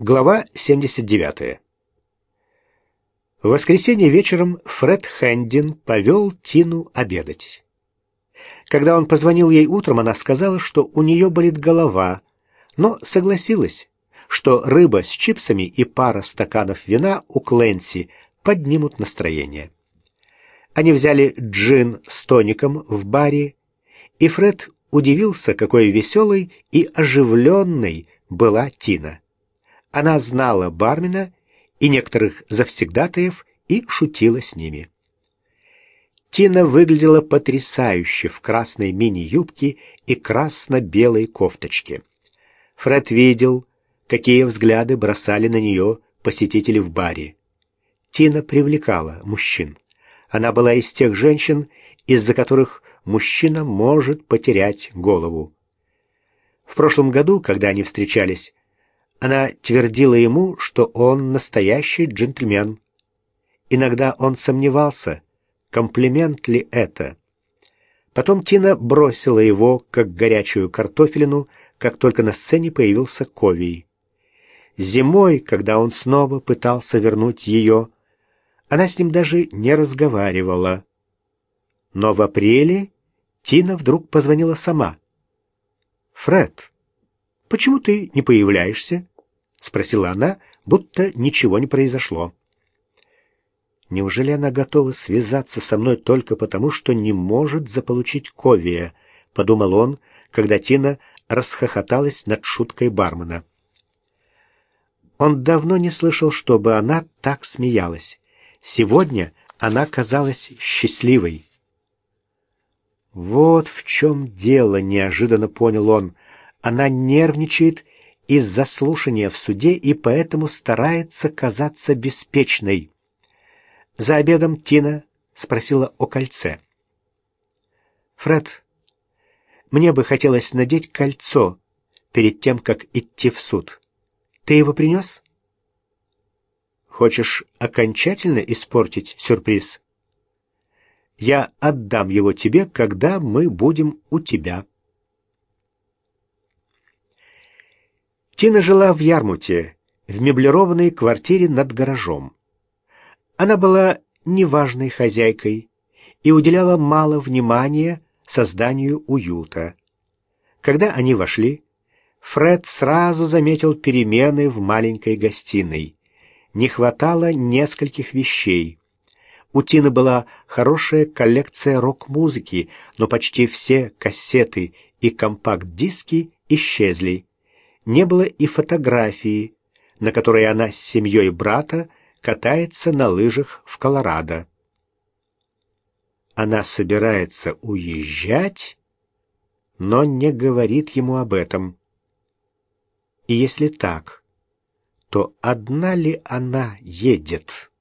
Глава 79. В воскресенье вечером Фред Хэндин повел Тину обедать. Когда он позвонил ей утром, она сказала, что у нее болит голова, но согласилась, что рыба с чипсами и пара стаканов вина у Кленси поднимут настроение. Они взяли джин с тоником в баре, и Фред удивился, какой веселой и оживленной была Тина. Она знала бармена и некоторых завсегдатаев и шутила с ними. Тина выглядела потрясающе в красной мини-юбке и красно-белой кофточке. Фред видел, какие взгляды бросали на нее посетители в баре. Тина привлекала мужчин. Она была из тех женщин, из-за которых мужчина может потерять голову. В прошлом году, когда они встречались, она твердила ему, что он настоящий джентльмен. Иногда он сомневался, комплимент ли это. Потом Тина бросила его, как горячую картофелину, как только на сцене появился Ковий. Зимой, когда он снова пытался вернуть ее, она с ним даже не разговаривала. Но в апреле Тина вдруг позвонила сама. «Фред, почему ты не появляешься?» — спросила она, будто ничего не произошло. Неужели она готова связаться со мной только потому, что не может заполучить Ковия? — подумал он, когда Тина расхохоталась над шуткой бармена. Он давно не слышал, чтобы она так смеялась. Сегодня она казалась счастливой. «Вот в чем дело», — неожиданно понял он. «Она нервничает из-за слушания в суде и поэтому старается казаться беспечной. За обедом Тина спросила о кольце. «Фред, мне бы хотелось надеть кольцо перед тем, как идти в суд. Ты его принес?» «Хочешь окончательно испортить сюрприз?» «Я отдам его тебе, когда мы будем у тебя». Тина жила в Ярмуте, в меблированной квартире над гаражом. Она была неважной хозяйкой и уделяла мало внимания созданию уюта. Когда они вошли, Фред сразу заметил перемены в маленькой гостиной. Не хватало нескольких вещей. У Тины была хорошая коллекция рок-музыки, но почти все кассеты и компакт-диски исчезли не было и фотографии, на которой она с семьей брата катается на лыжах в Колорадо. Она собирается уезжать, но не говорит ему об этом. И если так, то одна ли она едет?